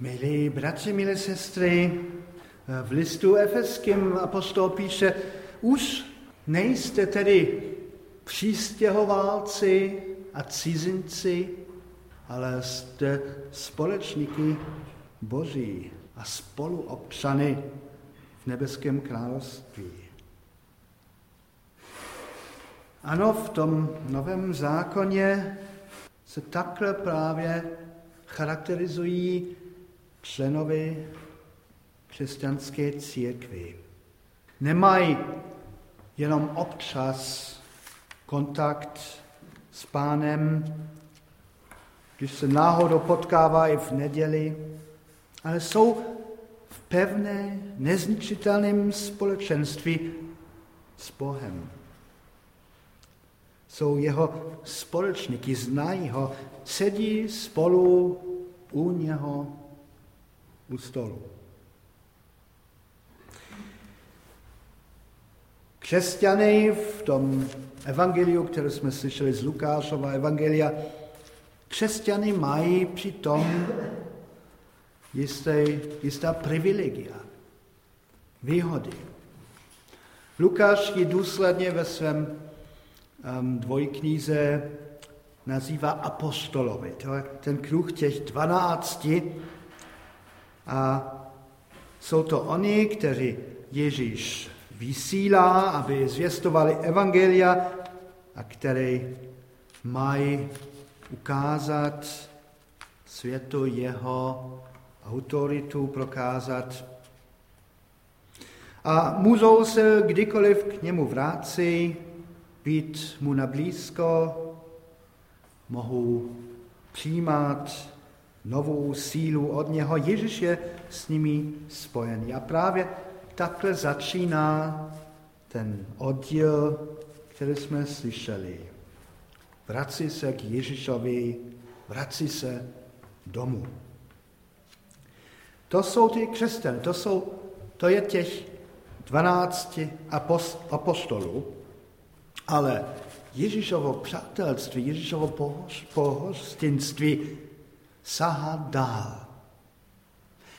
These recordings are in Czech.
Milí bratři, milé sestry, v listu efeským apostol píše, už nejste tedy přístěhovalci a cizinci, ale jste společníky Boží a spoluobčany v nebeském království. Ano, v tom novém zákoně se takhle právě charakterizují členovi křesťanské církvy. Nemají jenom občas kontakt s pánem, když se náhodou potkávají v neděli, ale jsou v pevné, nezničitelném společenství s Bohem. Jsou jeho společníky, znají ho, sedí spolu u něho u stolu. Křesťany v tom evangeliu, které jsme slyšeli z Lukášova evangelia, křesťany mají přitom jisté, jistá privilegia, výhody. Lukáš ji důsledně ve svém um, dvojkníze nazývá apostolovi. To je ten kruh těch dvanácti. A jsou to oni, kteří Ježíš vysílá, aby zvěstovali evangelia a které mají ukázat světu jeho autoritu, prokázat. A můžou se kdykoliv k němu vrátit, být mu na blízko, mohou přijímat novou sílu od něho. Ježíš je s nimi spojený. A právě takhle začíná ten oddíl, který jsme slyšeli. Vrací se k Ježíšovi, vrací se domů. To jsou ty křesťané, to, jsou, to je těch 12 apostolů, ale Ježíšovo přátelství, Ježíšovo pohostinství sahá dál.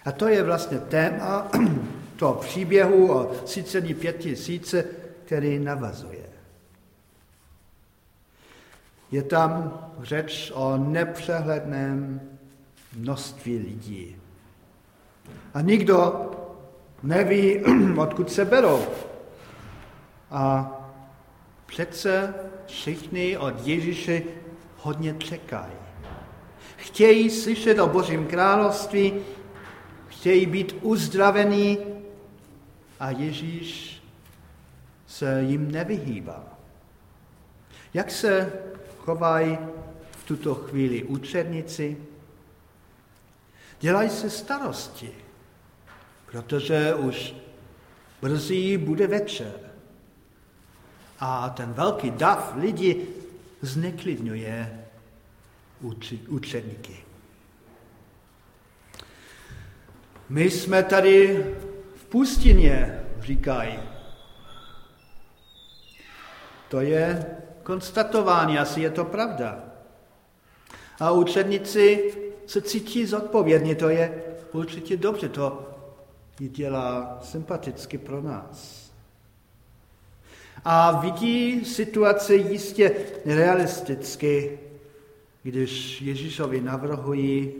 A to je vlastně téma toho příběhu o sícení pět tisíce, který navazuje. Je tam řeč o nepřehledném množství lidí. A nikdo neví, odkud se berou. A přece všichni od Ježíše hodně čekají. Chtějí slyšet o Božím království, chtějí být uzdravení a Ježíš se jim nevyhýbá. Jak se chovají v tuto chvíli učednici? Dělají se starosti, protože už brzy bude večer. A ten velký dav lidí zneklidňuje učedníky. My jsme tady v pustině, říkají. To je konstatování, asi je to pravda. A učedníci se cítí zodpovědně, to je určitě dobře, to dělá sympaticky pro nás. A vidí situaci jistě realisticky, když Ježíšovi navrhují,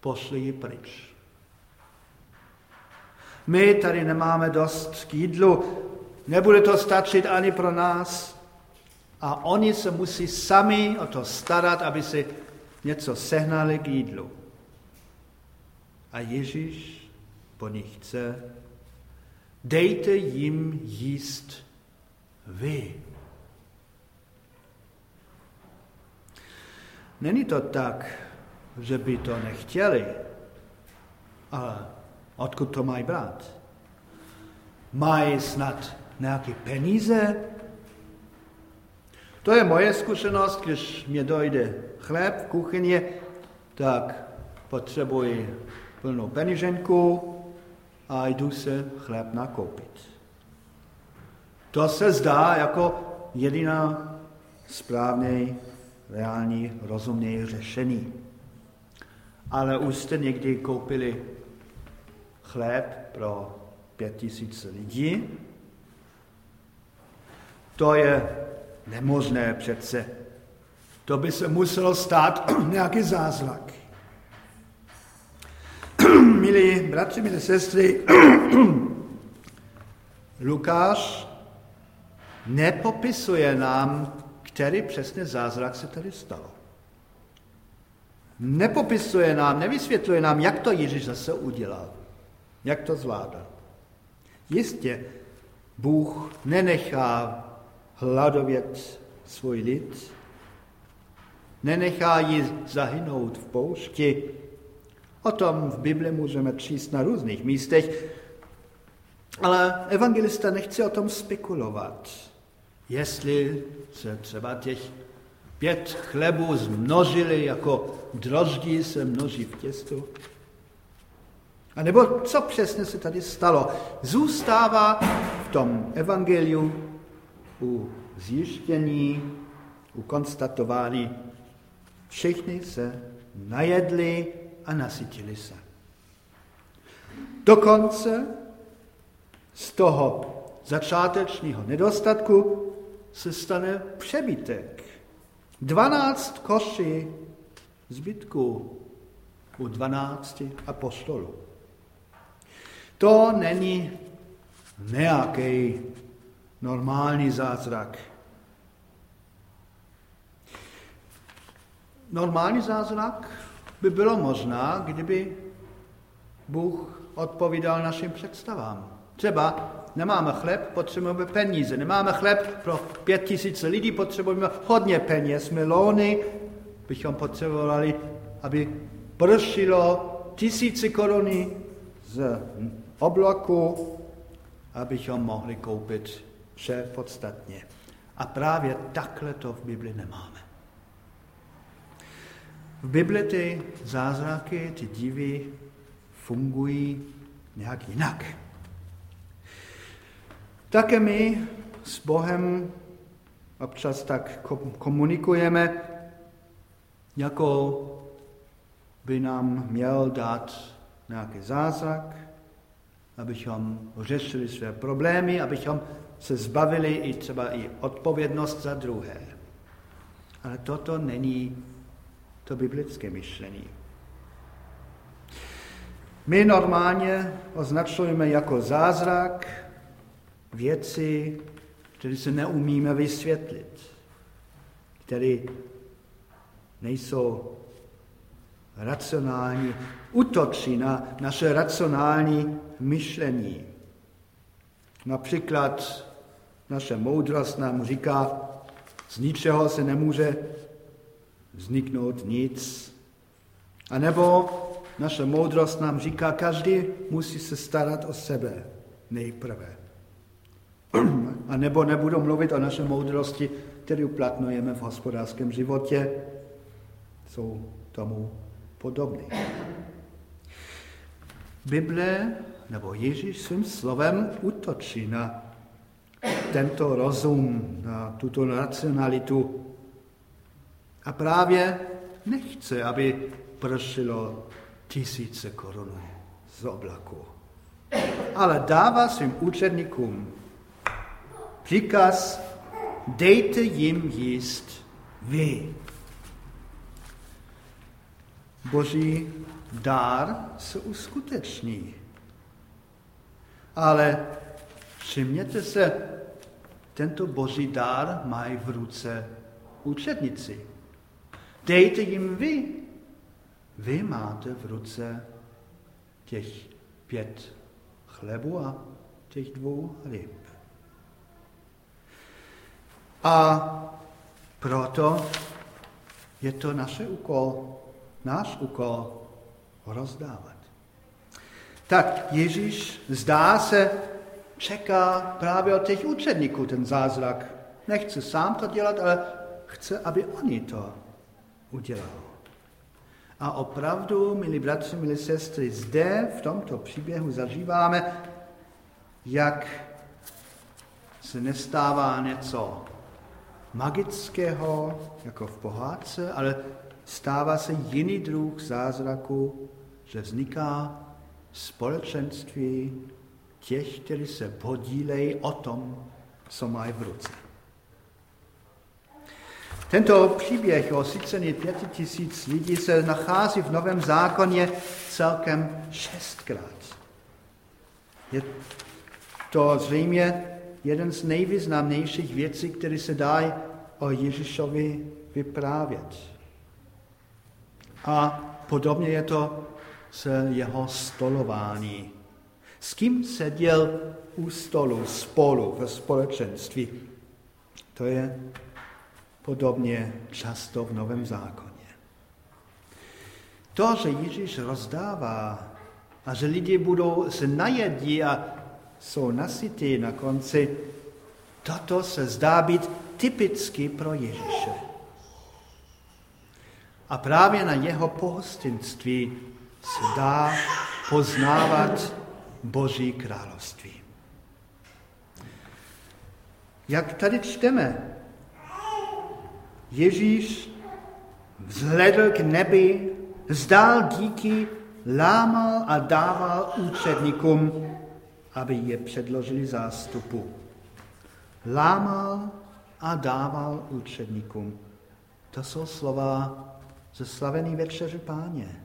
pošli pryč. My tady nemáme dost k jídlu, nebude to stačit ani pro nás. A oni se musí sami o to starat, aby si něco sehnali k jídlu. A Ježíš po nich chce, dejte jim jíst vy. Není to tak, že by to nechtěli, ale Odkud to mají brát? Mají snad nějaké peníze? To je moje zkušenost, když mě dojde chléb v kuchyni, tak potřebuji plnou peníženku a jdu se chléb nakoupit. To se zdá jako jediná správné, reální, rozumné řešení. Ale už jste někdy koupili chléb pro pět tisíc lidí? To je nemožné přece. To by se muselo stát nějaký zázrak. milí bratři, milí sestry, Lukáš nepopisuje nám, který přesně zázrak se tady stal. Nepopisuje nám, nevysvětluje nám, jak to Ježíš zase udělal, jak to zvládal. Jistě, Bůh nenechá hladovět svůj lid, nenechá ji zahynout v poušti. O tom v Bibli můžeme číst na různých místech, ale evangelista nechce o tom spekulovat, jestli se třeba těch pět chlebů zmnožili, jako droždí se množí v těstu. A nebo co přesně se tady stalo? Zůstává v tom evangeliu u zjištění, u konstatování, všichni se najedli a nasytili se. Dokonce z toho začátečního nedostatku se stane přebytek. 12 koší zbytků u 12 apostolů. To není nějaký normální zázrak. Normální zázrak by bylo možná, kdyby Bůh odpovídal našim představám. Třeba nemáme chleb, potřebujeme peníze. Nemáme chleb pro pět tisíc lidí, potřebujeme hodně peněz, milony, bychom potřebovali, aby pršilo tisíce koruny z oblaku, abychom mohli koupit vše podstatně. A právě takhle to v Bibli nemáme. V Bibli ty zázraky, ty divy fungují nějak jinak. Také my s Bohem občas tak komunikujeme, jako by nám měl dát nějaký zázrak, abychom řešili své problémy, abychom se zbavili i třeba i odpovědnost za druhé. Ale toto není to biblické myšlení. My normálně označujeme jako zázrak věci, které se neumíme vysvětlit, které nejsou racionální, útočí na naše racionální myšlení. Například naše moudrost nám říká, z ničeho se nemůže vzniknout nic. A nebo naše moudrost nám říká, každý musí se starat o sebe nejprve. A nebo nebudu mluvit o naše moudrosti, které uplatňujeme v hospodářském životě, jsou tomu podobné. Bible nebo Ježíš svým slovem útočí na tento rozum, na tuto racionalitu. A právě nechce, aby pršilo tisíce korun z oblaku. Ale dává svým učedníkům příkaz, dejte jim jíst vy. Boží dár se uskuteční. Ale všimněte se, tento boží dár mají v ruce učednici. Dejte jim vy. Vy máte v ruce těch pět chlebů a těch dvou ryb. A proto je to naše úkol, náš úkol rozdávat. Tak Ježíš zdá se, čeká právě od těch učedníků ten zázrak. Nechce sám to dělat, ale chce, aby oni to udělali. A opravdu, milí bratři, milí sestry, zde v tomto příběhu zažíváme, jak se nestává něco magického, jako v pohádce, ale stává se jiný druh zázraku, že vzniká společenství těch, kteří se podílejí o tom, co mají v ruce. Tento příběh o sycení pěti tisíc lidí se nachází v Novém zákoně celkem šestkrát. Je to zřejmě jeden z nejvýznamnějších věcí, které se dají o Ježíšovi vyprávět. A podobně je to s jeho stolování. S kým seděl u stolu spolu ve společenství? To je podobně často v Novém zákoně. To, že Ježíš rozdává a že lidi budou se najedí a jsou nasytí na konci, toto se zdá být typicky pro Ježíše. A právě na jeho pohostinství se dá poznávat Boží království. Jak tady čteme, Ježíš vzhledl k nebi, vzdál díky, lámal a dával účetníkům, aby je předložili zástupu. Lámal a dával účetníkům. To jsou slova ze slavený večeře páně.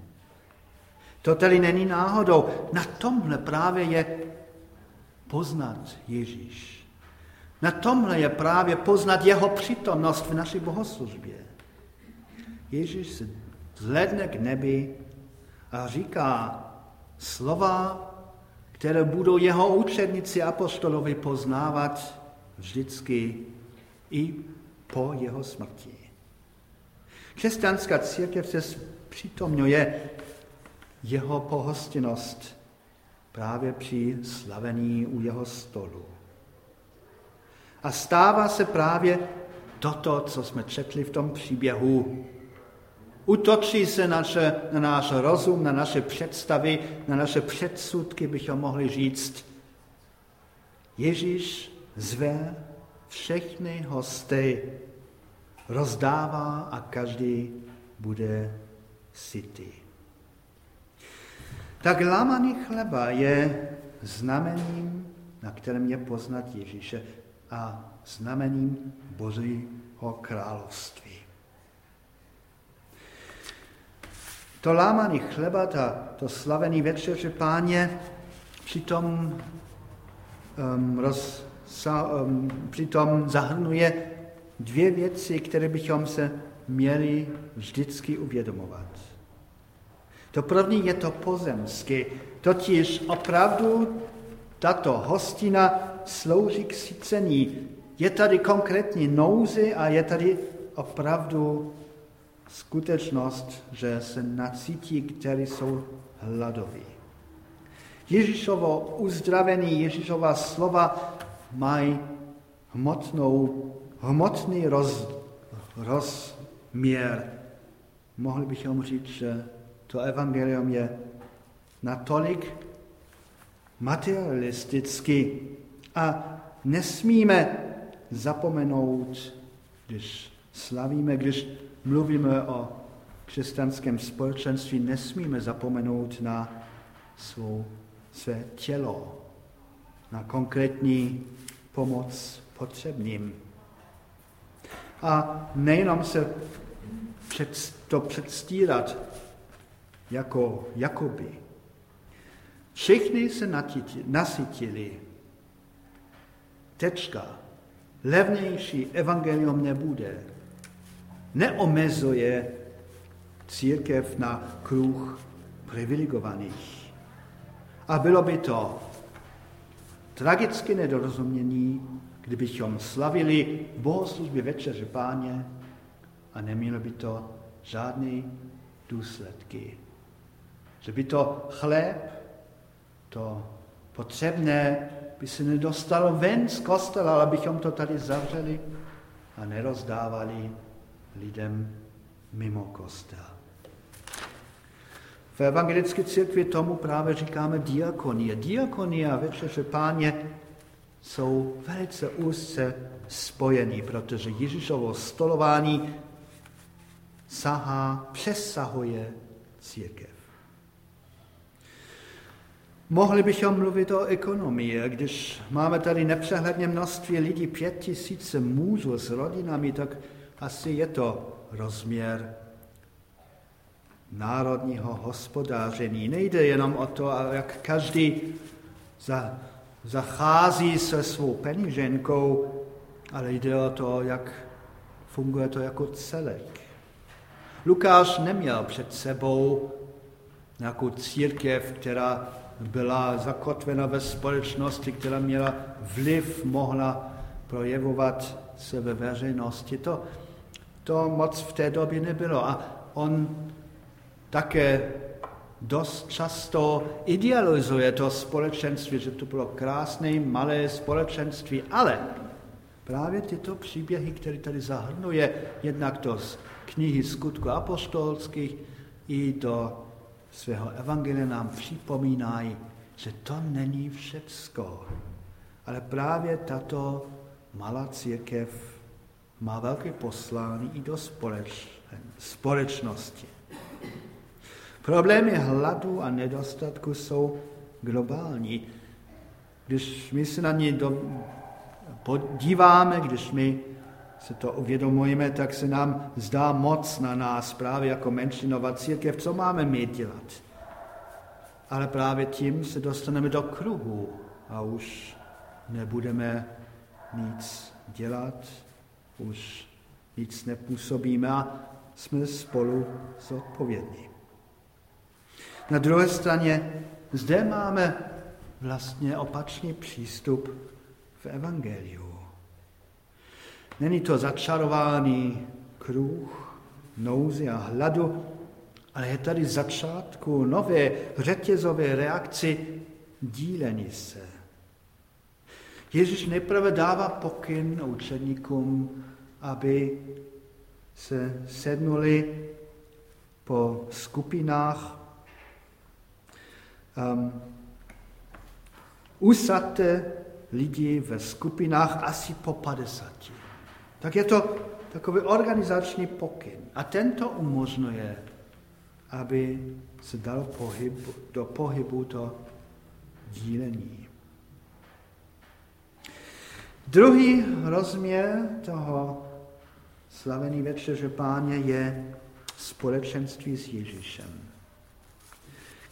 To tedy není náhodou. Na tomhle právě je poznat Ježíš. Na tomhle je právě poznat jeho přítomnost v naší bohoslužbě. Ježíš zhledne k nebi a říká slova, které budou jeho učedníci apostolovi poznávat vždycky i po jeho smrti. Křesťanská církev se přitomňuje jeho pohostinnost právě při slavení u jeho stolu. A stává se právě toto, co jsme četli v tom příběhu. Utočí se naše, na náš rozum, na naše představy, na naše předsudky, bychom mohli říct. Ježíš zve všechny hosty, rozdává a každý bude sytý. Tak lámaný chleba je znamením, na kterém je poznat Ježíše a znamením Božího království. To lámaný chleba, ta, to slavený večeře páně, přitom, um, roz, sa, um, přitom zahrnuje dvě věci, které bychom se měli vždycky uvědomovat. To první je to pozemské, totiž opravdu tato hostina slouží k sycení. Je tady konkrétní nouzy a je tady opravdu skutečnost, že se nacítí, kteří jsou hladoví. Ježíšovo uzdravení, Ježíšova slova mají hmotnou, hmotný roz, rozměr. Mohli bychom říct, že to evangelium je natolik materialisticky a nesmíme zapomenout, když slavíme, když mluvíme o křesťanském společenství, nesmíme zapomenout na svou, své tělo, na konkrétní pomoc potřebným. A nejenom se před, to předstírat jako jakoby. Všichni se nasytili. Tečka. Levnější evangelium nebude neomezuje církev na kruh privilegovaných. A bylo by to tragické nedorozumění, kdybychom slavili bohoslužby večeře páně a nemělo by to žádné důsledky. Že by to chléb, to potřebné, by se nedostalo ven z kostela, ale bychom to tady zavřeli a nerozdávali lidem mimo kostel. V evangelické církvi tomu právě říkáme diakonie. Diakonie a večeře páně jsou velice úzce spojení, protože Ježíšovo stolování sahá, přesahuje církev. Mohli bychom mluvit o ekonomii. Když máme tady nepřehledně množství lidí, pět tisíce mužů s rodinami, tak asi je to rozměr národního hospodáření. Nejde jenom o to, jak každý za, zachází se svou peníženkou, ale jde o to, jak funguje to jako celek. Lukáš neměl před sebou nějakou církev, která byla zakotvena ve společnosti, která měla vliv, mohla projevovat se ve veřejnosti. To, to moc v té době nebylo. A on také dost často idealizuje to společenství, že to bylo krásné, malé společenství, ale právě tyto příběhy, které tady zahrnuje, jednak to z knihy skutku apostolských i do svého evangelia nám připomínají, že to není všecko. Ale právě tato malá církev má velké poslání i do společnosti. Problémy hladu a nedostatku jsou globální. Když my se na ně podíváme, když my se to uvědomujeme, tak se nám zdá moc na nás právě jako menšinová církev, co máme my dělat. Ale právě tím se dostaneme do kruhu a už nebudeme nic dělat, už nic nepůsobíme a jsme spolu zodpovědní. Na druhé straně zde máme vlastně opačný přístup v Evangeliu. Není to začarovaný kruh nouzy a hladu, ale je tady začátku nové řetězové reakci dílení se. Ježíš nejprve dává pokyn učeníkům, aby se sednuli po skupinách. Um, usadte lidi ve skupinách asi po 50. Tak je to takový organizační pokyn. A tento umožňuje, aby se dal pohyb, do pohybu to dílení. Druhý rozměr toho slavený večeře páně je společenství s Ježíšem.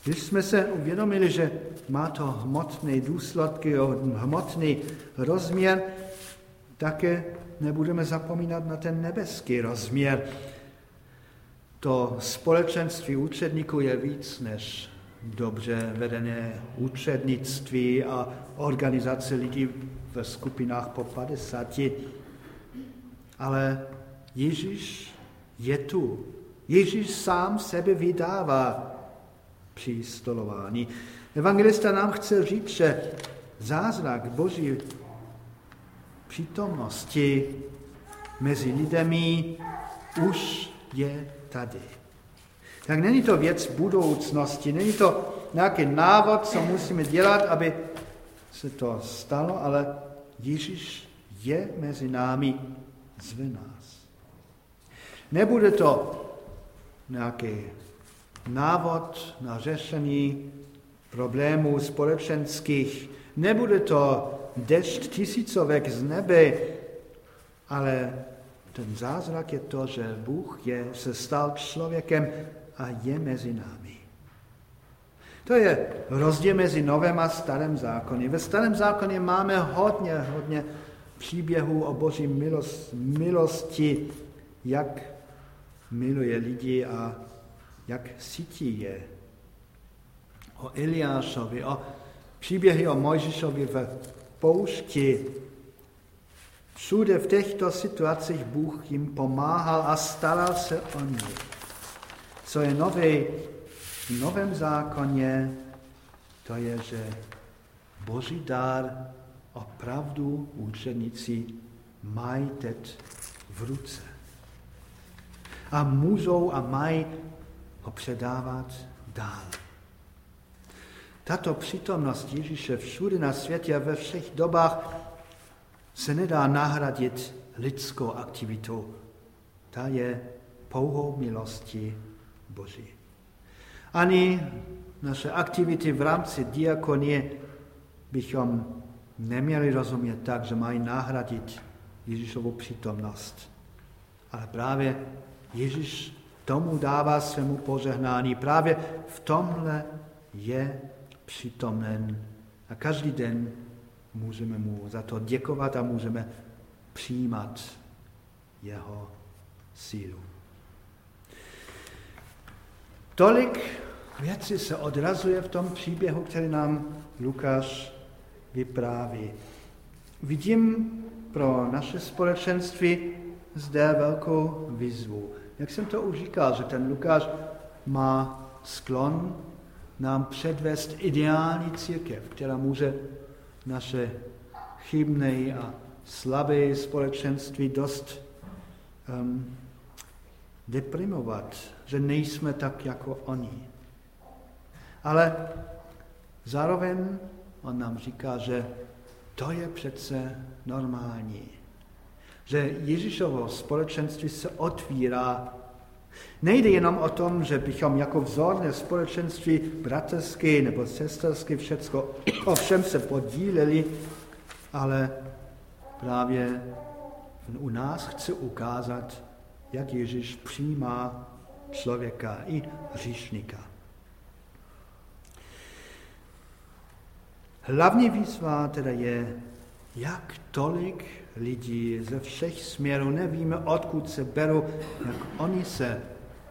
Když jsme se uvědomili, že má to hmotné důsledky, hmotný rozměr, také nebudeme zapomínat na ten nebeský rozměr. To společenství učedníků je víc než dobře vedené učednictví a organizace lidí ve skupinách po 50. Ale Ježíš je tu. Ježíš sám sebe vydává při stolování. Evangelista nám chce říct, že zázrak Boží přítomnosti mezi lidmi už je tady. Tak není to věc budoucnosti, není to nějaký návod, co musíme dělat, aby se to stalo, ale Ježíš je mezi námi, zve nás. Nebude to nějaký návod na řešení problémů společenských, nebude to dešť tisícovek z nebe, ale ten zázrak je to, že Bůh je, se stal člověkem a je mezi námi. To je rozdíl mezi novém a starém zákoně. Ve starém zákoně máme hodně, hodně příběhů o boží milost, milosti, jak miluje lidi a jak cítí je. O Eliášovi, o příběhy o Mojžišovi v poušti. Všude v těchto situacích Bůh jim pomáhal a staral se o ně. Co je nové v novém zákoně, to je, že Boží dar opravdu učeníci mají teď v ruce. A můžou a mají ho předávat dál. Tato přítomnost Ježíše všude na světě a ve všech dobách se nedá nahradit lidskou aktivitou. Ta je pouhou milosti Boží. Ani naše aktivity v rámci diakonie bychom neměli rozumět tak, že mají nahradit Ježíšovu přítomnost. Ale právě Ježíš tomu dává svému požehnání. Právě v tomhle je přítomen. A každý den můžeme mu za to děkovat a můžeme přijímat jeho sílu. Tolik věci se odrazuje v tom příběhu, který nám Lukáš vypráví. Vidím pro naše společenství zde velkou výzvu. Jak jsem to už říkal, že ten Lukáš má sklon nám předvést ideální církev, která může naše chybné a slabé společenství dost um, deprimovat, že nejsme tak jako oni. Ale zároveň on nám říká, že to je přece normální. Že Ježíšovo společenství se otvírá. Nejde jenom o tom, že bychom jako vzorné společenství bratrské nebo sesterské všecko o všem se podíleli, ale právě u nás chce ukázat, jak Ježíš přijímá člověka i hříšníka. Hlavní výzva teda je, jak tolik lidí ze všech směrů, nevíme, odkud se berou, jak oni se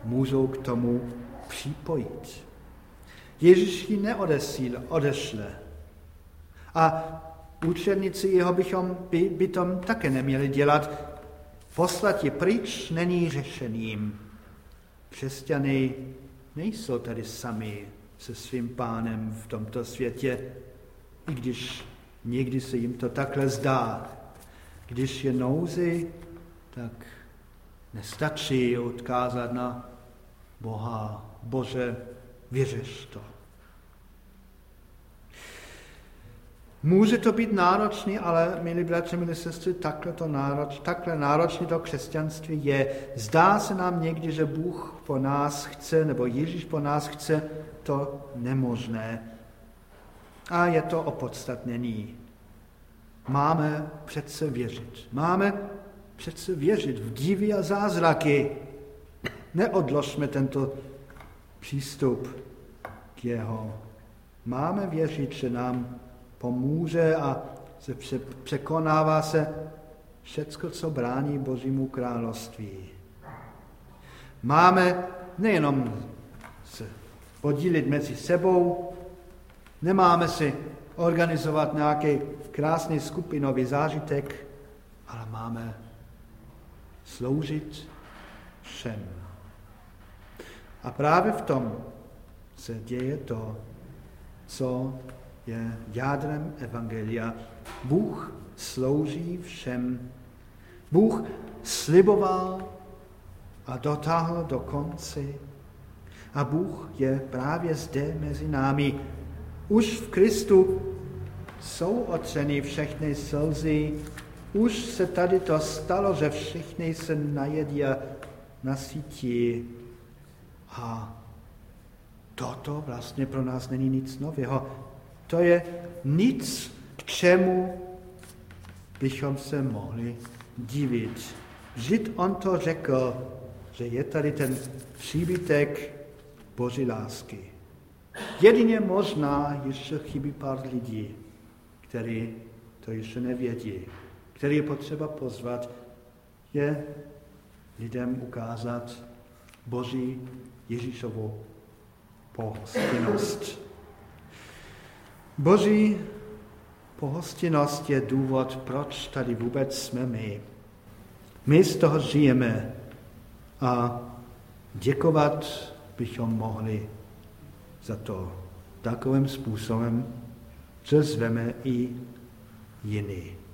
můžou k tomu připojit. Ježíš ji neodesíl, odešle. A učedníci jeho bychom, by, by tom také neměli dělat. Poslat je pryč není řešením. Křesťany nejsou tady sami se svým pánem v tomto světě i když někdy se jim to takhle zdá. Když je nouzi, tak nestačí odkázat na Boha. Bože, vyřeš to. Může to být náročný, ale, milí bratři, milí sestry, takhle, to nároč, takhle náročný to křesťanství je. Zdá se nám někdy, že Bůh po nás chce, nebo Ježíš po nás chce to nemožné. A je to opodstatnění. Máme přece věřit. Máme přece věřit v divy a zázraky. Neodložme tento přístup k jeho. Máme věřit, že nám pomůže a se překonává se všecko, co brání Božímu království. Máme nejenom se podílit mezi sebou, Nemáme si organizovat nějaký krásný skupinový zážitek, ale máme sloužit všem. A právě v tom se děje to, co je jádrem Evangelia. Bůh slouží všem. Bůh sliboval a dotáhl do konce. A Bůh je právě zde mezi námi už v Kristu jsou otřeny všechny slzy, už se tady to stalo, že všichni se najedí a nasytí. A toto vlastně pro nás není nic nového. To je nic, k čemu bychom se mohli divit. Žid on to řekl, že je tady ten příbytek Boží lásky. Jedině možná ještě chybí pár lidí, kteří to ještě nevědí, který je potřeba pozvat, je lidem ukázat Boží Ježíšovu pohostinnost. Boží pohostinnost je důvod, proč tady vůbec jsme my. My z toho žijeme a děkovat bychom mohli za to takovým způsobem, že zveme i jiný.